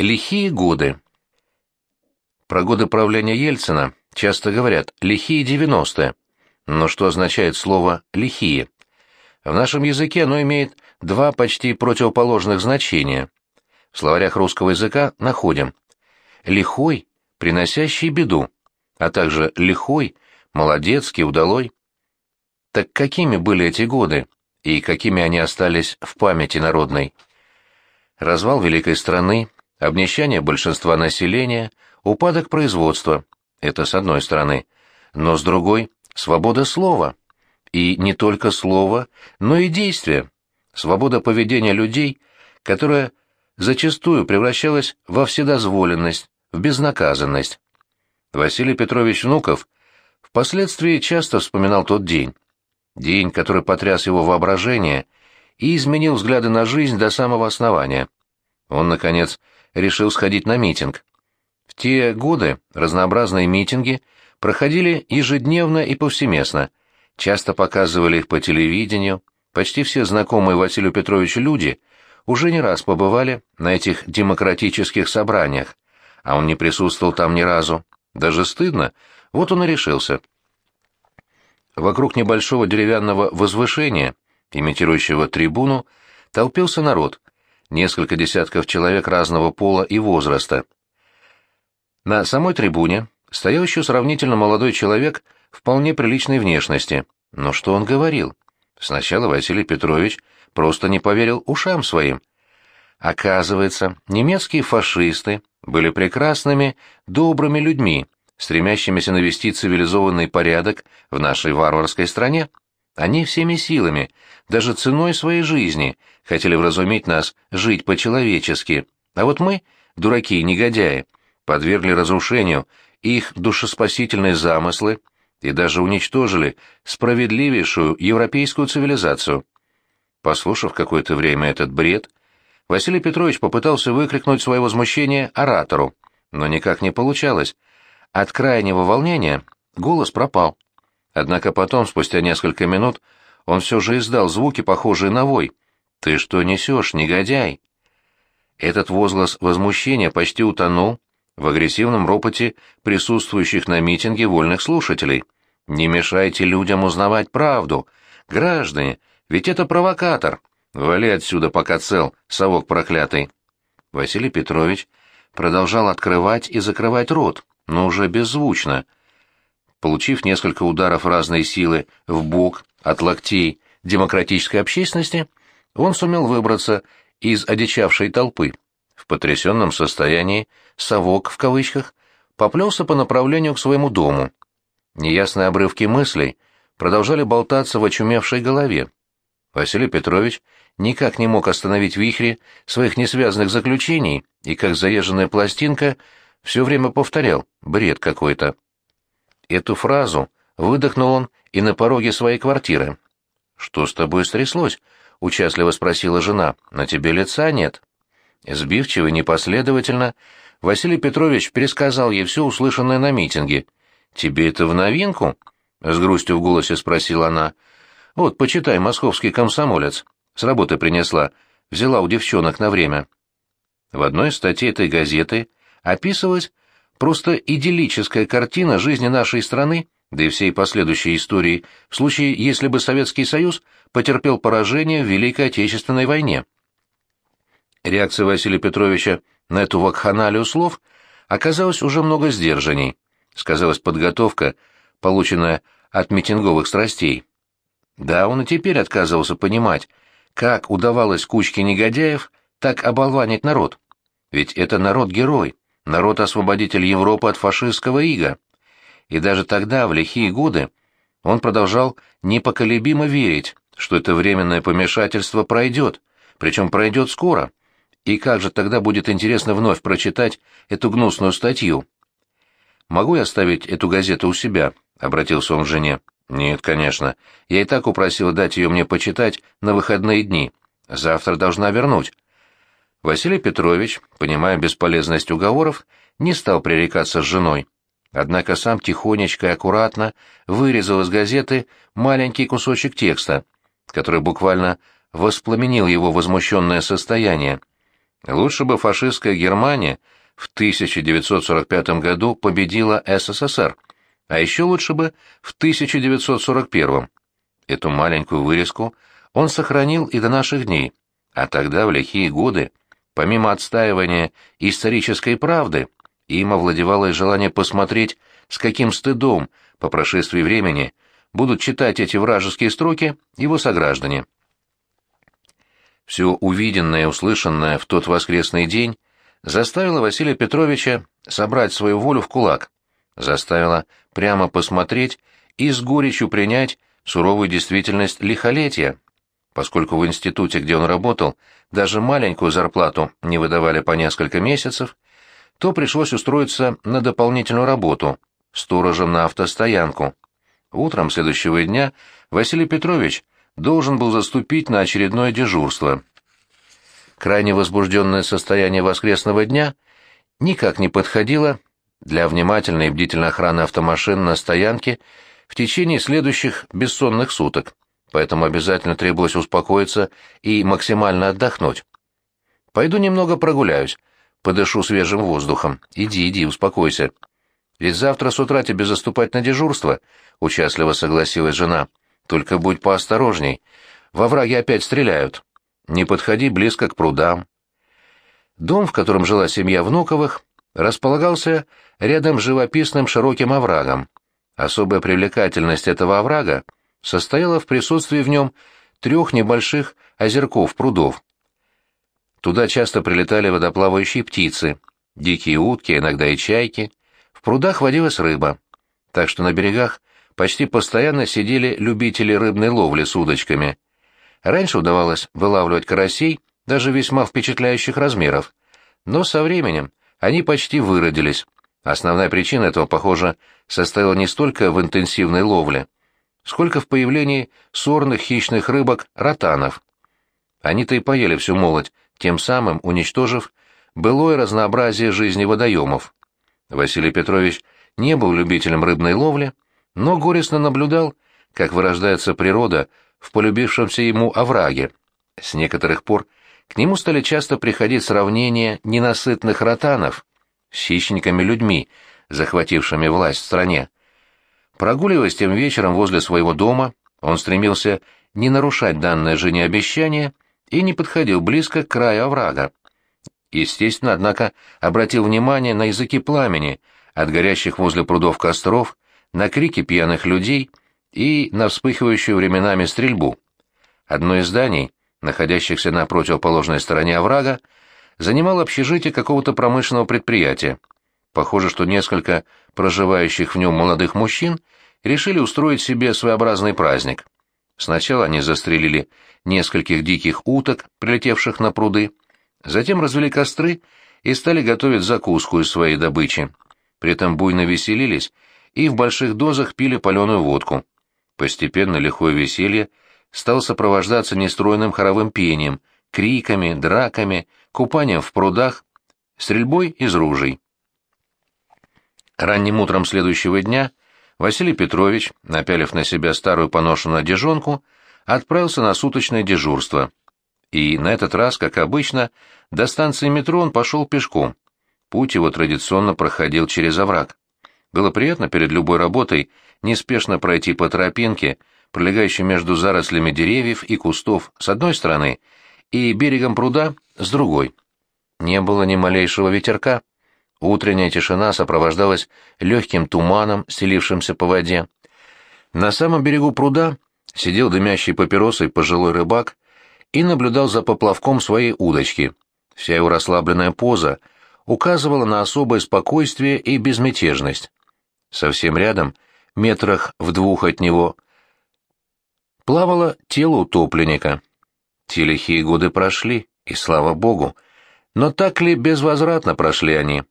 Лихие годы. Про годы правления Ельцина часто говорят «лихие девяностые». Но что означает слово «лихие»? В нашем языке оно имеет два почти противоположных значения. В словарях русского языка находим «лихой», приносящий беду, а также «лихой», «молодецкий», «удалой». Так какими были эти годы, и какими они остались в памяти народной? Развал великой страны, Обнищание большинства населения, упадок производства – это с одной стороны, но с другой – свобода слова. И не только слова, но и действия. Свобода поведения людей, которая зачастую превращалась во вседозволенность, в безнаказанность. Василий Петрович Внуков впоследствии часто вспоминал тот день. День, который потряс его воображение и изменил взгляды на жизнь до самого основания. Он, наконец, решил сходить на митинг. В те годы разнообразные митинги проходили ежедневно и повсеместно, часто показывали их по телевидению, почти все знакомые Василию Петровичу люди уже не раз побывали на этих демократических собраниях, а он не присутствовал там ни разу. Даже стыдно, вот он и решился. Вокруг небольшого деревянного возвышения, имитирующего трибуну, толпился народ, несколько десятков человек разного пола и возраста. На самой трибуне стоял еще сравнительно молодой человек вполне приличной внешности. Но что он говорил? Сначала Василий Петрович просто не поверил ушам своим. Оказывается, немецкие фашисты были прекрасными, добрыми людьми, стремящимися навести цивилизованный порядок в нашей варварской стране. Они всеми силами, даже ценой своей жизни, хотели вразумить нас жить по-человечески, а вот мы, дураки и негодяи, подвергли разрушению их душеспасительные замыслы и даже уничтожили справедливейшую европейскую цивилизацию. Послушав какое-то время этот бред, Василий Петрович попытался выкрикнуть свое возмущение оратору, но никак не получалось. От крайнего волнения голос пропал. Однако потом, спустя несколько минут, он все же издал звуки, похожие на вой. «Ты что несешь, негодяй?» Этот возглас возмущения почти утонул в агрессивном ропоте присутствующих на митинге вольных слушателей. «Не мешайте людям узнавать правду! Граждане, ведь это провокатор! Вали отсюда, пока цел, совок проклятый!» Василий Петрович продолжал открывать и закрывать рот, но уже беззвучно — Получив несколько ударов разной силы в бок от локтей демократической общественности, он сумел выбраться из одичавшей толпы. В потрясенном состоянии «совок» в кавычках поплелся по направлению к своему дому. Неясные обрывки мыслей продолжали болтаться в очумевшей голове. Василий Петрович никак не мог остановить вихри своих несвязанных заключений и, как заезженная пластинка, все время повторял «бред какой-то». Эту фразу выдохнул он и на пороге своей квартиры. «Что с тобой стряслось?» — участливо спросила жена. «На тебе лица нет». Сбивчиво и непоследовательно Василий Петрович пересказал ей все услышанное на митинге. «Тебе это в новинку?» — с грустью в голосе спросила она. «Вот, почитай, московский комсомолец. С работы принесла. Взяла у девчонок на время». В одной из статей этой газеты описывалось Просто идиллическая картина жизни нашей страны, да и всей последующей истории, в случае, если бы Советский Союз потерпел поражение в Великой Отечественной войне. Реакция Василия Петровича на эту вакханалию слов оказалась уже много сдержанней. Сказалась подготовка, полученная от митинговых страстей. Да, он и теперь отказывался понимать, как удавалось кучке негодяев так оболванить народ. Ведь это народ-герой народ-освободитель Европы от фашистского ига. И даже тогда, в лихие годы, он продолжал непоколебимо верить, что это временное помешательство пройдет, причем пройдет скоро. И как же тогда будет интересно вновь прочитать эту гнусную статью? «Могу я оставить эту газету у себя?» — обратился он к жене. «Нет, конечно. Я и так упросила дать ее мне почитать на выходные дни. Завтра должна вернуть. Василий Петрович, понимая бесполезность уговоров, не стал пререкаться с женой. Однако сам тихонечко и аккуратно вырезал из газеты маленький кусочек текста, который буквально воспламенил его возмущенное состояние. Лучше бы фашистская Германия в 1945 году победила СССР, а еще лучше бы в 1941. Эту маленькую вырезку он сохранил и до наших дней, а тогда, в лихие годы, помимо отстаивания исторической правды, им овладевало и желание посмотреть, с каким стыдом по прошествии времени будут читать эти вражеские строки его сограждане. Все увиденное и услышанное в тот воскресный день заставило Василия Петровича собрать свою волю в кулак, заставило прямо посмотреть и с горечью принять суровую действительность лихолетия, поскольку в институте, где он работал, даже маленькую зарплату не выдавали по несколько месяцев, то пришлось устроиться на дополнительную работу, сторожем на автостоянку. Утром следующего дня Василий Петрович должен был заступить на очередное дежурство. Крайне возбужденное состояние воскресного дня никак не подходило для внимательной и бдительной охраны автомашин на стоянке в течение следующих бессонных суток, поэтому обязательно требовалось успокоиться и максимально отдохнуть. «Пойду немного прогуляюсь, подышу свежим воздухом. Иди, иди, успокойся. Ведь завтра с утра тебе заступать на дежурство», — участливо согласилась жена. Только будь поосторожней. Во враге опять стреляют. Не подходи близко к прудам. Дом, в котором жила семья Внуковых, располагался рядом с живописным широким оврагом. Особая привлекательность этого оврага состояла в присутствии в нем трех небольших озерков прудов. Туда часто прилетали водоплавающие птицы, дикие утки, иногда и чайки. В прудах водилась рыба, так что на берегах почти постоянно сидели любители рыбной ловли с удочками. Раньше удавалось вылавливать карасей, даже весьма впечатляющих размеров, но со временем они почти выродились. Основная причина этого, похоже, состояла не столько в интенсивной ловле, сколько в появлении сорных хищных рыбок ротанов. Они-то и поели всю молоть, тем самым уничтожив былое разнообразие жизни водоемов. Василий Петрович не был любителем рыбной ловли, но горестно наблюдал, как вырождается природа в полюбившемся ему овраге. С некоторых пор к нему стали часто приходить сравнения ненасытных ротанов с хищниками-людьми, захватившими власть в стране. Прогуливаясь тем вечером возле своего дома, он стремился не нарушать данное жене обещание и не подходил близко к краю оврага. Естественно, однако, обратил внимание на языки пламени от горящих возле прудов костров на крики пьяных людей и на вспыхивающую временами стрельбу. Одно из зданий, находящихся на противоположной стороне оврага, занимало общежитие какого-то промышленного предприятия. Похоже, что несколько проживающих в нем молодых мужчин решили устроить себе своеобразный праздник. Сначала они застрелили нескольких диких уток, прилетевших на пруды, затем развели костры и стали готовить закуску из своей добычи. При этом буйно веселились и в больших дозах пили паленую водку. Постепенно лихое веселье стало сопровождаться нестройным хоровым пением, криками, драками, купанием в прудах, стрельбой из ружей. Ранним утром следующего дня Василий Петрович, напялив на себя старую поношенную одежонку, отправился на суточное дежурство. И на этот раз, как обычно, до станции метро он пошел пешком. Путь его традиционно проходил через овраг. Было приятно перед любой работой неспешно пройти по тропинке, пролегающей между зарослями деревьев и кустов с одной стороны и берегом пруда с другой. Не было ни малейшего ветерка. Утренняя тишина сопровождалась легким туманом, стелившимся по воде. На самом берегу пруда сидел дымящий папиросой пожилой рыбак и наблюдал за поплавком своей удочки. Вся его расслабленная поза указывала на особое спокойствие и безмятежность. Совсем рядом, метрах в двух от него, плавало тело утопленника. Те лихие годы прошли, и слава богу. Но так ли безвозвратно прошли они?